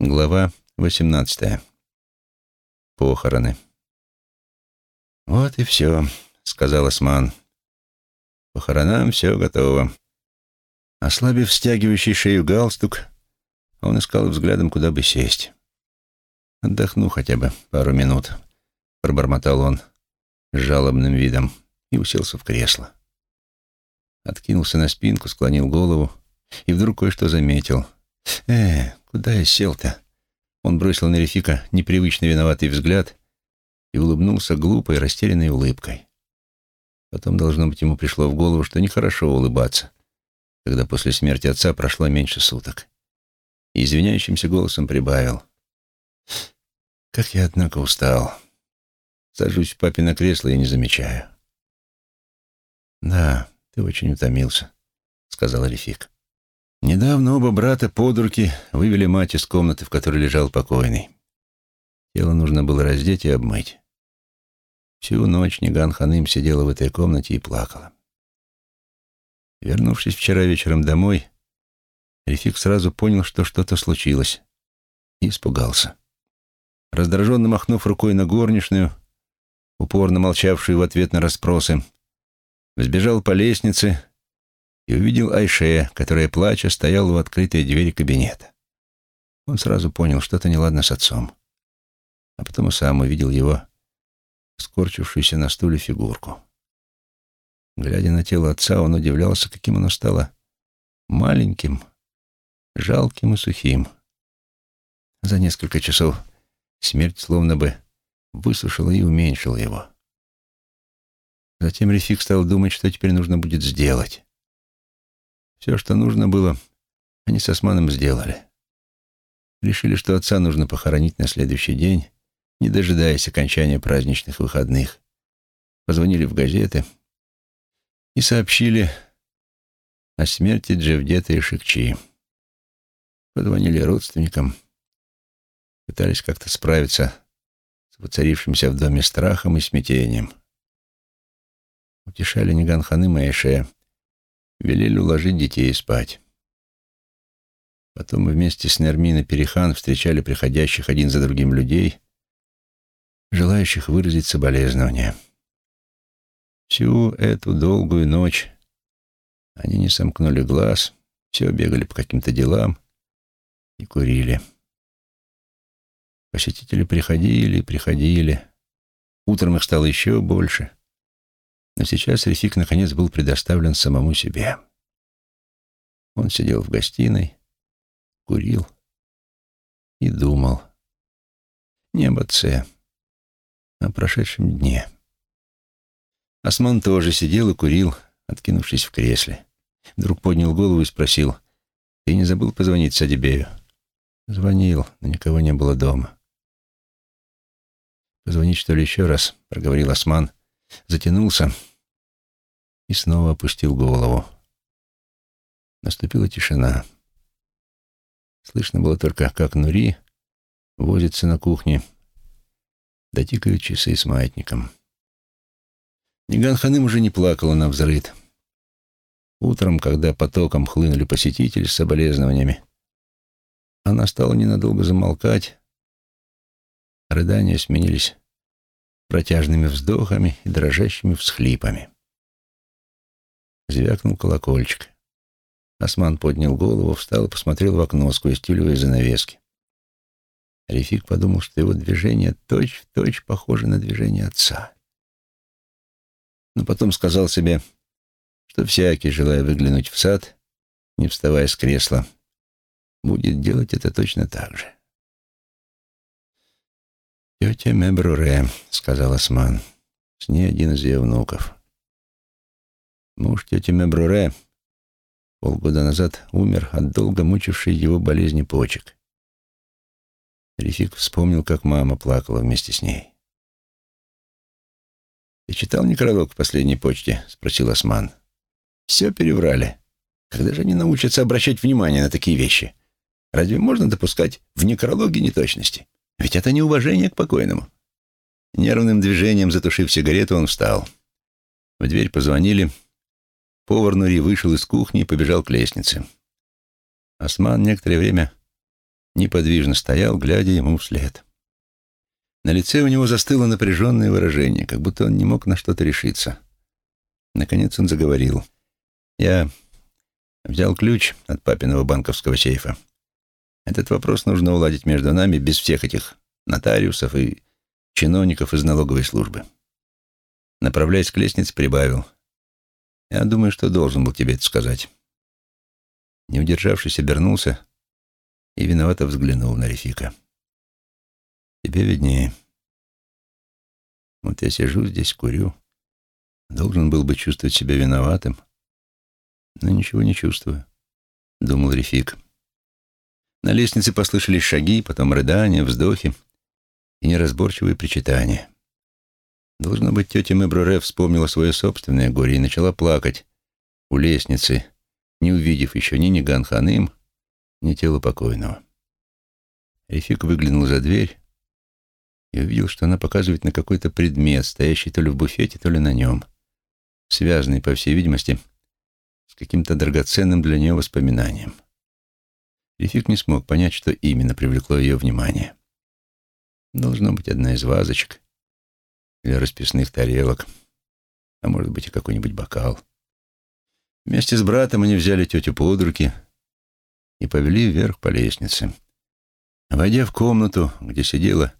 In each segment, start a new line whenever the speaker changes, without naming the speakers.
Глава 18. Похороны. «Вот и все», — сказал Осман. «Похоронам все готово». Ослабив стягивающий шею галстук, он искал взглядом, куда бы сесть. «Отдохну хотя бы пару минут», — пробормотал он с жалобным видом и уселся в кресло. Откинулся на спинку, склонил голову и вдруг кое-что заметил — «Э, куда я сел-то?» Он бросил на Рефика непривычно виноватый взгляд и улыбнулся глупой, растерянной улыбкой. Потом, должно быть, ему пришло в голову, что нехорошо улыбаться, когда после смерти отца прошло меньше суток. И извиняющимся голосом прибавил. «Как я, однако, устал. Сажусь в папе на кресло и не замечаю». «Да, ты очень утомился», — сказал Рефик. Недавно оба брата под руки вывели мать из комнаты, в которой лежал покойный. Тело нужно было раздеть и обмыть. Всю ночь Ниган Ханым сидела в этой комнате и плакала. Вернувшись вчера вечером домой, Рефик сразу понял, что что-то случилось, и испугался. Раздраженно махнув рукой на горничную, упорно молчавшую в ответ на расспросы, взбежал по лестнице и увидел Айше, которая, плача, стояла у открытой двери кабинета. Он сразу понял, что-то неладно с отцом. А потом и сам увидел его, скорчившуюся на стуле фигурку. Глядя на тело отца, он удивлялся, каким оно стало маленьким, жалким и сухим. За несколько часов смерть словно бы высушила и уменьшила его. Затем Рефик стал думать, что теперь нужно будет сделать. Все, что нужно было, они с Османом сделали. Решили, что отца нужно похоронить на следующий день, не дожидаясь окончания праздничных выходных. Позвонили в газеты и сообщили о смерти Джевдета и Шикчи. Позвонили родственникам, пытались как-то справиться с воцарившимся в доме страхом и смятением. Утешали Ниган Ханым и велели уложить детей спать. Потом мы вместе с Нерминой Перехан встречали приходящих один за другим людей, желающих выразить соболезнования. Всю эту долгую ночь они не сомкнули глаз, все бегали по каким-то делам и курили. Посетители приходили, приходили. Утром их стало еще больше. Но сейчас Рефик наконец был предоставлен самому себе. Он сидел в гостиной, курил и думал. Не об отце, а о прошедшем дне. Осман тоже сидел и курил, откинувшись в кресле. Вдруг поднял голову и спросил, «Ты не забыл позвонить Садибею?» Звонил, но никого не было дома. «Позвонить, что ли, еще раз?» — проговорил Осман. Затянулся и снова опустил голову. Наступила тишина. Слышно было только, как Нури возится на кухне, дотикают часы с маятником. Ниган Ханым уже не плакала на взрыд. Утром, когда потоком хлынули посетители с соболезнованиями, она стала ненадолго замолкать. Рыдания сменились протяжными вздохами и дрожащими всхлипами. Звякнул колокольчик. Осман поднял голову, встал и посмотрел в окно сквозь тюлевые занавески. Рефик подумал, что его движение точь-в-точь точь похоже на движение отца. Но потом сказал себе, что всякий, желая выглянуть в сад, не вставая с кресла, будет делать это точно так же. «Тетя Мебруре», — сказал Осман, — «с ней один из ее внуков». Муж тети Мебруре полгода назад умер от долго мучившей его болезни почек. Рефик вспомнил, как мама плакала вместе с ней. «Ты читал некролог в последней почте?» — спросил Осман. «Все переврали. Когда же они научатся обращать внимание на такие вещи? Разве можно допускать в некрологе неточности? Ведь это неуважение к покойному». Нервным движением, затушив сигарету, он встал. В дверь позвонили — Повар Нури вышел из кухни и побежал к лестнице. Осман некоторое время неподвижно стоял, глядя ему вслед. На лице у него застыло напряженное выражение, как будто он не мог на что-то решиться. Наконец он заговорил. «Я взял ключ от папиного банковского сейфа. Этот вопрос нужно уладить между нами без всех этих нотариусов и чиновников из налоговой службы». Направляясь к лестнице, прибавил. «Я думаю, что должен был тебе это сказать». Не удержавшись, обернулся и виновато взглянул на Рефика. «Тебе виднее. Вот я сижу здесь, курю. Должен был бы чувствовать себя виноватым, но ничего не чувствую», — думал Рефик. На лестнице послышались шаги, потом рыдания, вздохи и неразборчивые причитания. Должно быть, тетя Мебруре вспомнила свое собственное горе и начала плакать у лестницы, не увидев еще ни Ниганханым, ни тело покойного. Рефик выглянул за дверь и увидел, что она показывает на какой-то предмет, стоящий то ли в буфете, то ли на нем, связанный, по всей видимости, с каким-то драгоценным для нее воспоминанием. Рефик не смог понять, что именно привлекло ее внимание. Должно быть одна из вазочек или расписных тарелок, а может быть и какой-нибудь бокал. Вместе с братом они взяли тетю под руки — и повели вверх по лестнице. Войдя в комнату, где сидела,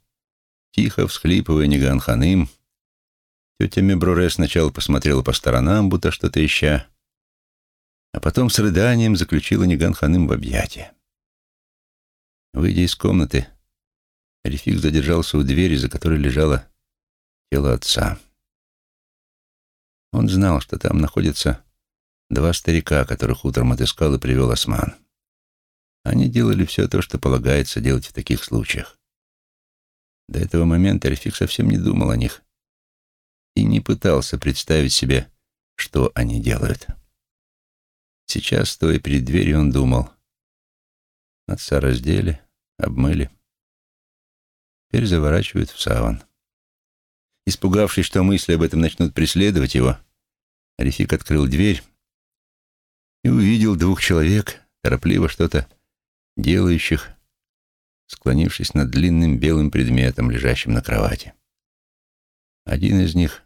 тихо всхлипывая Ниган Ханым, тетя Мебруре сначала посмотрела по сторонам, будто что-то ища, а потом с рыданием заключила Ниган Ханым в объятия. Выйдя из комнаты, Рефик задержался у двери, за которой лежало тело отца. Он знал, что там находятся два старика, которых утром отыскал и привел Осман. Они делали все то, что полагается делать в таких случаях. До этого момента Рефик совсем не думал о них и не пытался представить себе, что они делают. Сейчас, стоя перед дверью, он думал. Отца раздели, обмыли. Теперь заворачивают в саван. Испугавшись, что мысли об этом начнут преследовать его, Рефик открыл дверь и увидел двух человек, торопливо что-то делающих, склонившись над длинным белым предметом, лежащим на кровати. Один из них,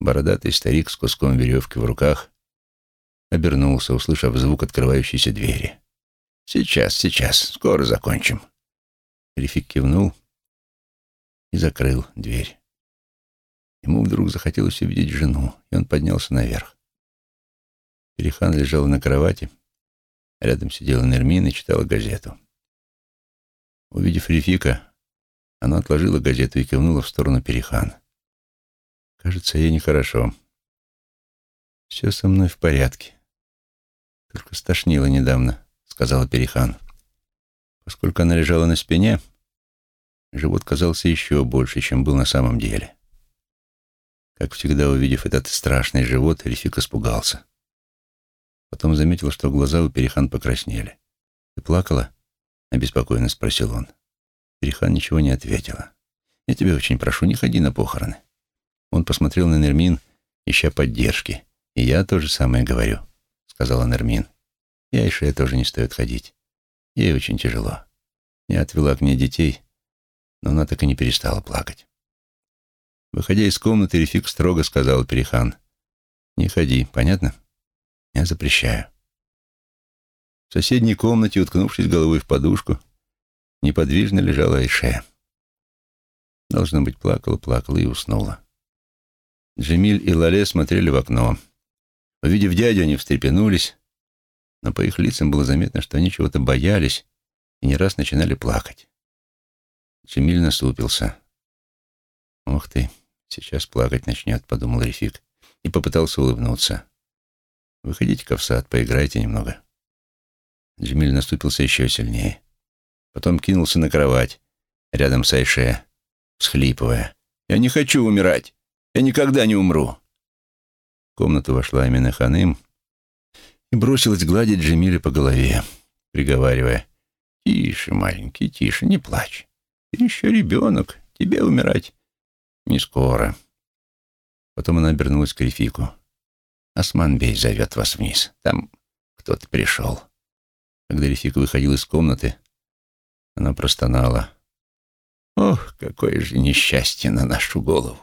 бородатый старик с куском веревки в руках, обернулся, услышав звук открывающейся двери. «Сейчас, сейчас, скоро закончим». Рефик кивнул и закрыл дверь. Ему вдруг захотелось увидеть жену, и он поднялся наверх. Перехан лежал на кровати, Рядом сидела Нермин и читала газету. Увидев Рефика, она отложила газету и кивнула в сторону Перехан. «Кажется, ей нехорошо. Все со мной в порядке. Только стошнило недавно», — сказала Перехан. Поскольку она лежала на спине, живот казался еще больше, чем был на самом деле. Как всегда, увидев этот страшный живот, Рефик испугался. Потом заметил, что глаза у Перехан покраснели. «Ты плакала?» — обеспокоенно спросил он. Перехан ничего не ответила. «Я тебя очень прошу, не ходи на похороны». Он посмотрел на Нермин, ища поддержки. «И я то же самое говорю», — сказала Нермин. «И Айше тоже не стоит ходить. Ей очень тяжело. Я отвела к ней детей, но она так и не перестала плакать». Выходя из комнаты, Рефик строго сказал Перехан. «Не ходи, понятно?» Я запрещаю. В соседней комнате, уткнувшись головой в подушку, неподвижно лежала Айше. Должно быть, плакала, плакала и уснула. Джемиль и Лале смотрели в окно. Увидев дядю, они встрепенулись, но по их лицам было заметно, что они чего-то боялись и не раз начинали плакать. Джемиль насупился. «Ух ты, сейчас плакать начнет», — подумал Рефик и попытался улыбнуться. Выходите-ка в сад, поиграйте немного. Джемиль наступился еще сильнее. Потом кинулся на кровать, рядом с Айше, всхлипывая. «Я не хочу умирать! Я никогда не умру!» В комнату вошла Амина Ханым и бросилась гладить Джемиля по голове, приговаривая. «Тише, маленький, тише, не плачь. Ты еще ребенок, тебе умирать не скоро». Потом она обернулась к Рефику. Осман-бей зовет вас вниз. Там кто-то пришел». Когда Рефик выходил из комнаты, Она простонала. «Ох, какое же несчастье на нашу голову!»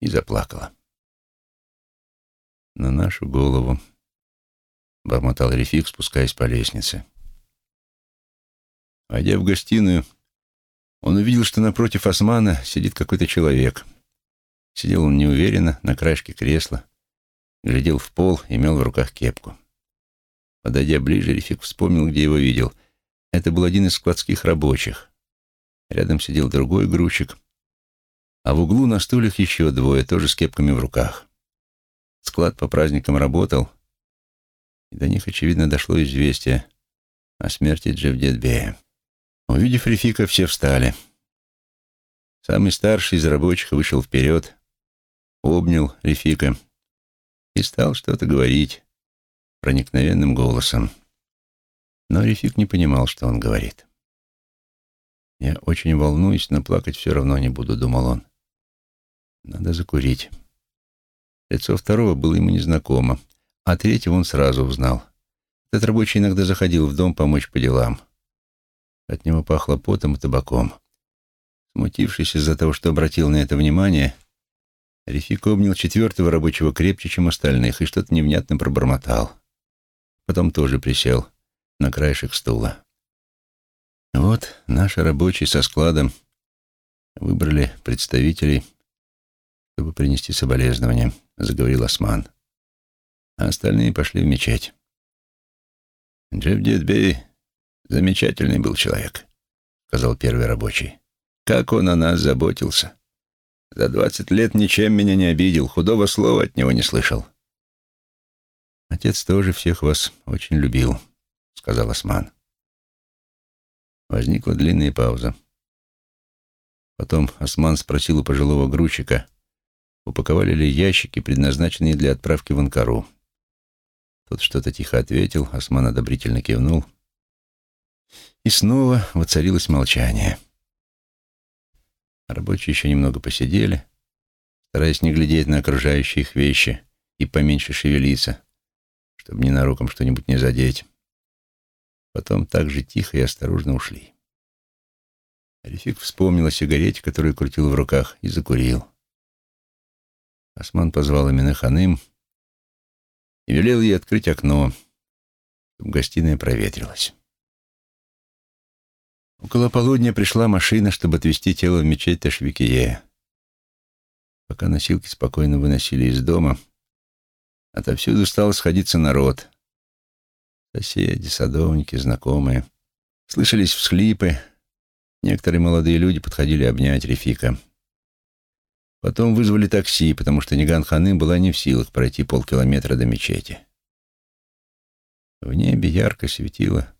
И заплакала. «На нашу голову», — бормотал Рефик, спускаясь по лестнице. Войдя в гостиную, он увидел, что напротив Османа сидит какой-то человек. Сидел он неуверенно на краешке кресла, глядел в пол, и имел в руках кепку. Подойдя ближе, Рефик вспомнил, где его видел. Это был один из складских рабочих. Рядом сидел другой грузчик, а в углу на стульях еще двое, тоже с кепками в руках. Склад по праздникам работал, и до них, очевидно, дошло известие о смерти Джевдетбея. Увидев Рефика, все встали. Самый старший из рабочих вышел вперед, обнял Рефика и стал что-то говорить проникновенным голосом. Но Рефик не понимал, что он говорит. «Я очень волнуюсь, но плакать все равно не буду», — думал он. «Надо закурить». Лицо второго было ему незнакомо, а третьего он сразу узнал. Этот рабочий иногда заходил в дом помочь по делам. От него пахло потом и табаком. Смутившись из-за того, что обратил на это внимание, Рефик обнял четвертого рабочего крепче, чем остальных, и что-то невнятно пробормотал. Потом тоже присел на краешек стула. Вот наши рабочие со складом выбрали представителей, чтобы принести соболезнования, заговорил Осман. А остальные пошли в мечеть. Джефф Дедбей замечательный был человек, сказал первый рабочий. Как он о нас заботился. За двадцать лет ничем меня не обидел, худого слова от него не слышал. «Отец тоже всех вас очень любил», — сказал Осман. Возникла длинная пауза. Потом Осман спросил у пожилого грузчика, упаковали ли ящики, предназначенные для отправки в Анкару. Тот что-то тихо ответил, Осман одобрительно кивнул. И снова воцарилось молчание. Рабочие еще немного посидели, стараясь не глядеть на окружающие их вещи и поменьше шевелиться, чтобы ненароком что-нибудь не задеть. Потом так же тихо и осторожно ушли. Рефик вспомнил о сигарете, которую крутил в руках, и закурил. Осман позвал Амина Ханым и велел ей открыть окно, чтобы гостиная проветрилась. Около полудня пришла машина, чтобы отвезти тело в мечеть Ташвикие. Пока носилки спокойно выносили из дома, Отовсюду стал сходиться народ. Соседи, садовники, знакомые. Слышались всхлипы. Некоторые молодые люди подходили обнять Рефика. Потом вызвали такси, потому что Ниган Ханы была не в силах пройти полкилометра до мечети. В небе ярко светило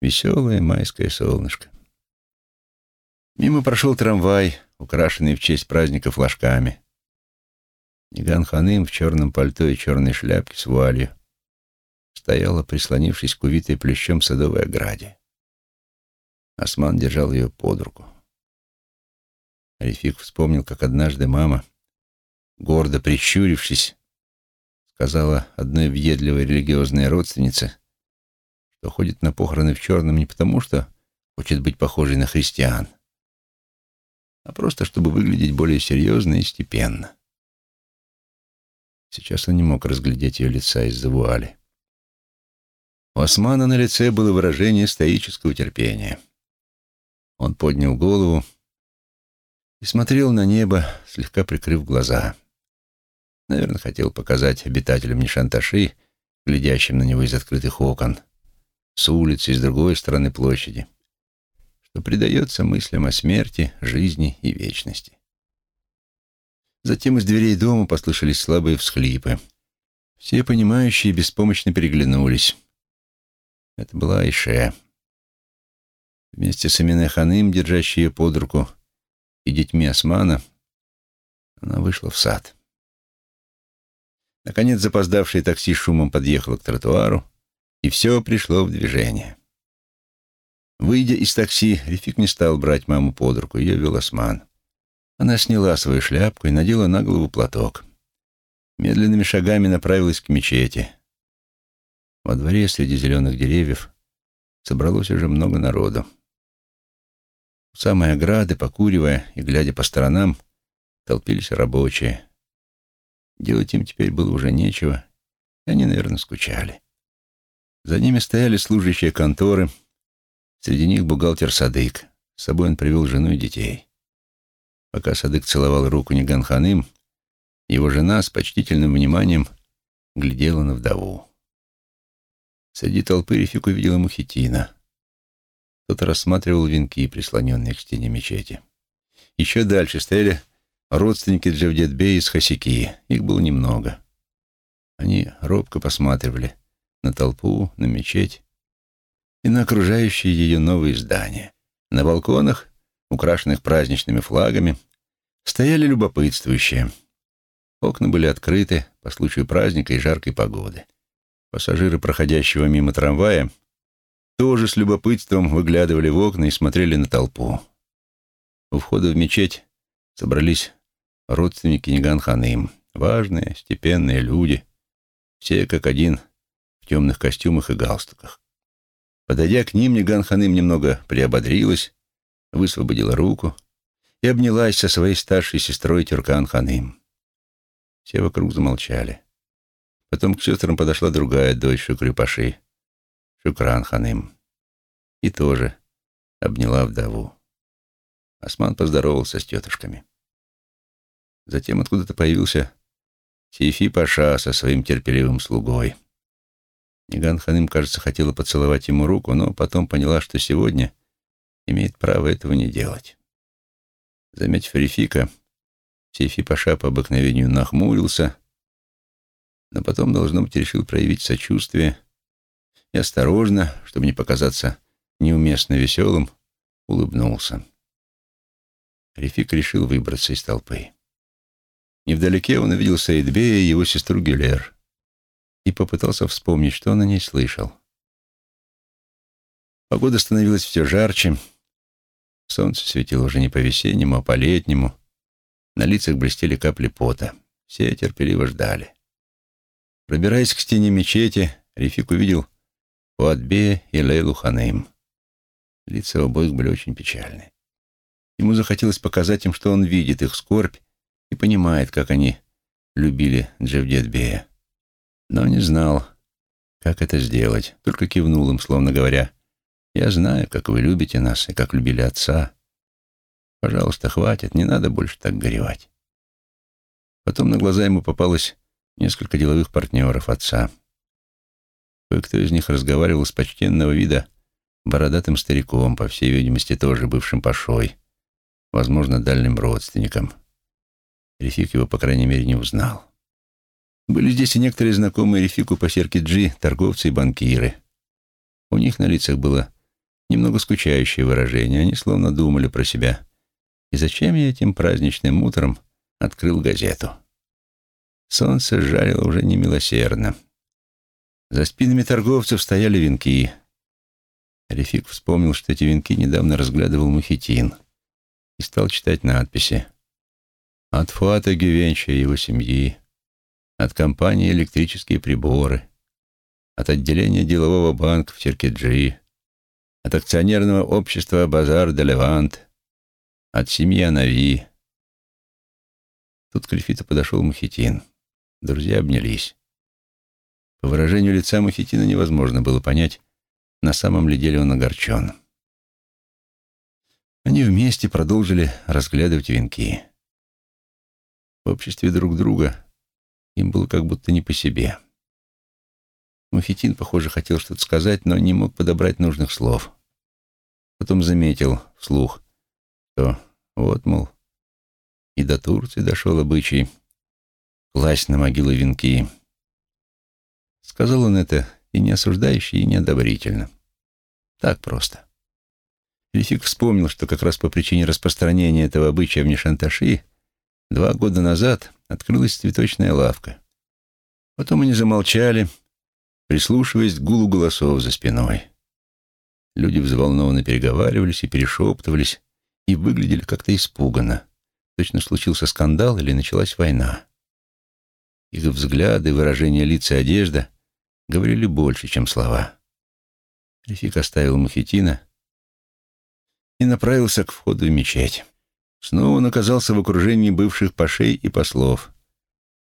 веселое майское солнышко. Мимо прошел трамвай, украшенный в честь праздника флажками. Ниган Ханым в черном пальто и черной шляпке с вуалью стояла, прислонившись к увитой плющом садовой ограде. Осман держал ее под руку. Рефик вспомнил, как однажды мама, гордо прищурившись, сказала одной въедливой религиозной родственнице, что ходит на похороны в черном не потому, что хочет быть похожей на христиан, а просто чтобы выглядеть более серьезно и степенно. Сейчас он не мог разглядеть ее лица из-за вуали. У Османа на лице было выражение стоического терпения. Он поднял голову и смотрел на небо, слегка прикрыв глаза. Наверное, хотел показать обитателям Нишанташи, глядящим на него из открытых окон, с улицы, с другой стороны площади, что предается мыслям о смерти, жизни и вечности. Затем из дверей дома послышались слабые всхлипы. Все понимающие беспомощно переглянулись. Это была Айше. Вместе с Амине Ханым, держащей ее под руку, и детьми Османа, она вышла в сад. Наконец запоздавшее такси шумом подъехало к тротуару, и все пришло в движение. Выйдя из такси, Рефик не стал брать маму под руку, ее вел Осман. Она сняла свою шляпку и надела на голову платок. Медленными шагами направилась к мечети. Во дворе среди зеленых деревьев собралось уже много народу. У самой ограды, покуривая и глядя по сторонам, толпились рабочие. Делать им теперь было уже нечего, и они, наверное, скучали. За ними стояли служащие конторы, среди них бухгалтер Садык. С собой он привел жену и детей. Пока Садык целовал руку Ниганханым, его жена с почтительным вниманием глядела на вдову. Среди толпы Рефик увидела Мухитина. Тот рассматривал венки, прислоненные к стене мечети. Еще дальше стояли родственники Джавдетбея из Хасики. Их было немного. Они робко посматривали на толпу, на мечеть и на окружающие ее новые здания. На балконах, украшенных праздничными флагами, стояли любопытствующие. Окна были открыты по случаю праздника и жаркой погоды. Пассажиры, проходящего мимо трамвая, тоже с любопытством выглядывали в окна и смотрели на толпу. У входа в мечеть собрались родственники Ниган-ханым, важные, степенные люди, все как один в темных костюмах и галстуках. Подойдя к ним, Ниган-ханым немного приободрилась, высвободила руку и обнялась со своей старшей сестрой Тюркан-ханым. Все вокруг замолчали. Потом к сестрам подошла другая дочь Шукрюпаши, Шукран Ханым, и тоже обняла вдову. Осман поздоровался с тетушками. Затем откуда-то появился Сейфи Паша со своим терпеливым слугой. Ниган Ханым, кажется, хотела поцеловать ему руку, но потом поняла, что сегодня имеет право этого не делать. Заметив Рефика, Сейфи Паша по обыкновению нахмурился но потом, должно быть, решил проявить сочувствие и осторожно, чтобы не показаться неуместно веселым, улыбнулся. Рефик решил выбраться из толпы. Невдалеке он увидел Саидбея и его сестру Гюлер и попытался вспомнить, что он о ней слышал. Погода становилась все жарче, солнце светило уже не по-весеннему, а по-летнему, на лицах блестели капли пота, все терпеливо ждали. Пробираясь к стене мечети, Рефик увидел Фуатбея и Лейлу Ханейм. Лица обоих были очень печальны. Ему захотелось показать им, что он видит их скорбь и понимает, как они любили Джевдетбея. Но не знал, как это сделать, только кивнул им, словно говоря, «Я знаю, как вы любите нас и как любили отца. Пожалуйста, хватит, не надо больше так горевать». Потом на глаза ему попалась несколько деловых партнеров отца. Кое-кто из них разговаривал с почтенного вида бородатым стариком, по всей видимости, тоже бывшим пашой, возможно, дальним родственником. Рефик его, по крайней мере, не узнал. Были здесь и некоторые знакомые Рефику по Серкиджи, торговцы и банкиры. У них на лицах было немного скучающее выражение, они словно думали про себя. И зачем я этим праздничным утром открыл газету? Солнце жарило уже немилосердно. За спинами торговцев стояли венки. Рефик вспомнил, что эти венки недавно разглядывал Мухитин и стал читать надписи. От Фуата Гювенча и его семьи, от компании «Электрические приборы», от отделения делового банка в Черкеджи, от акционерного общества «Базар де Левант», от семьи Анави. Тут к Рефиту подошел Мухитин. Друзья обнялись. По выражению лица Мухитина невозможно было понять, на самом ли деле он огорчен. Они вместе продолжили разглядывать венки. В обществе друг друга им было как будто не по себе. Мухитин, похоже, хотел что-то сказать, но не мог подобрать нужных слов. Потом заметил вслух, что вот, мол, и до Турции дошел обычай класть на могилу венки. Сказал он это и не осуждающе, и неодобрительно. Так просто. Рефик вспомнил, что как раз по причине распространения этого обычая в Нишанташи два года назад открылась цветочная лавка. Потом они замолчали, прислушиваясь к гулу голосов за спиной. Люди взволнованно переговаривались и перешептывались и выглядели как-то испуганно. Точно случился скандал или началась война. Их взгляды, выражение лица и одежда говорили больше, чем слова. Рефик оставил Мухитина и направился к входу в мечеть. Снова он оказался в окружении бывших пашей и послов,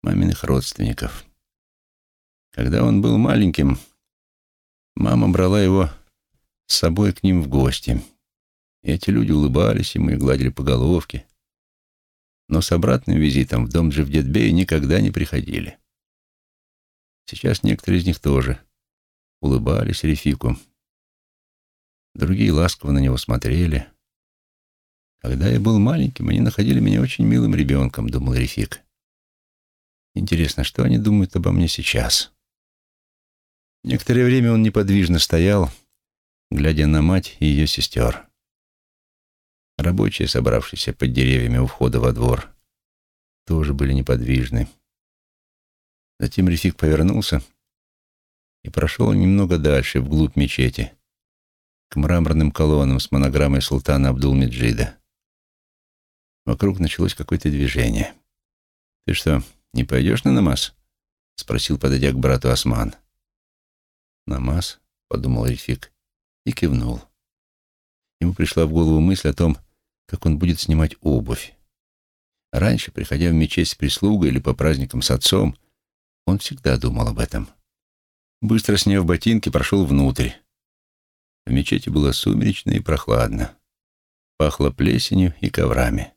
маминых родственников. Когда он был маленьким, мама брала его с собой к ним в гости. И эти люди улыбались ему и гладили по головке. Но с обратным визитом в дом Джевдетбея никогда не приходили. Сейчас некоторые из них тоже улыбались Рефику. Другие ласково на него смотрели. Когда я был маленьким, они находили меня очень милым ребенком, думал Рефик. Интересно, что они думают обо мне сейчас? Некоторое время он неподвижно стоял, глядя на мать и ее сестер. Рабочие, собравшиеся под деревьями у входа во двор, тоже были неподвижны. Затем Рефик повернулся и прошел немного дальше, вглубь мечети, к мраморным колоннам с монограммой султана Абдул-Меджида. Вокруг началось какое-то движение. «Ты что, не пойдешь на намаз?» — спросил, подойдя к брату Осман. «Намаз?» — подумал Рефик и кивнул. Ему пришла в голову мысль о том, как он будет снимать обувь. Раньше, приходя в мечеть с прислугой или по праздникам с отцом, он всегда думал об этом. Быстро сняв ботинки, прошел внутрь. В мечети было сумеречно и прохладно. Пахло плесенью и коврами.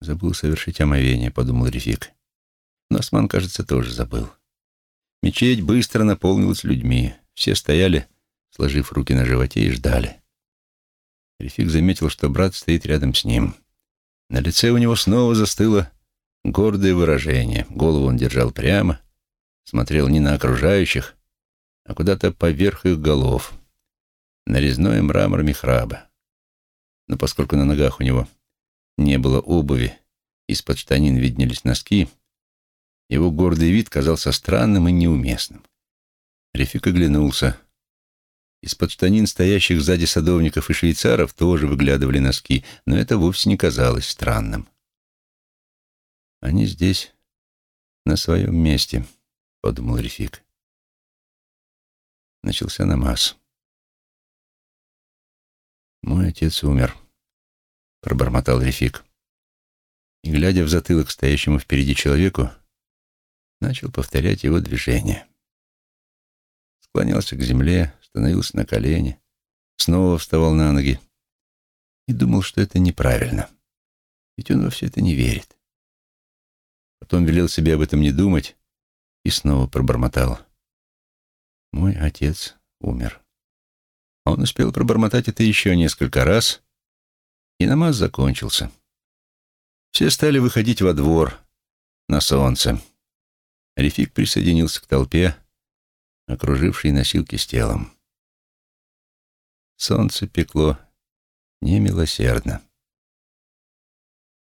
«Забыл совершить омовение», — подумал Рефик. Но Осман, кажется, тоже забыл. Мечеть быстро наполнилась людьми. Все стояли, сложив руки на животе, и ждали. Рефик заметил, что брат стоит рядом с ним. На лице у него снова застыло гордое выражение. Голову он держал прямо, смотрел не на окружающих, а куда-то поверх их голов, на резной мрамор михраба. Но поскольку на ногах у него не было обуви, из-под штанин виднелись носки, его гордый вид казался странным и неуместным. Рефик оглянулся. Из-под штанин стоящих сзади садовников и швейцаров тоже выглядывали носки, но это вовсе не казалось странным. «Они здесь, на своем месте», — подумал Рефик. Начался намаз. «Мой отец умер», — пробормотал Рефик. И, глядя в затылок стоящему впереди человеку, начал повторять его движения. Склонялся к земле, становился на колени, снова вставал на ноги и думал, что это неправильно, ведь он во все это не верит. Потом велел себе об этом не думать и снова пробормотал. «Мой отец умер». Он успел пробормотать это еще несколько раз, и намаз закончился. Все стали выходить во двор на солнце. Рефик присоединился к толпе, окружившей носилки с телом. Солнце пекло немилосердно.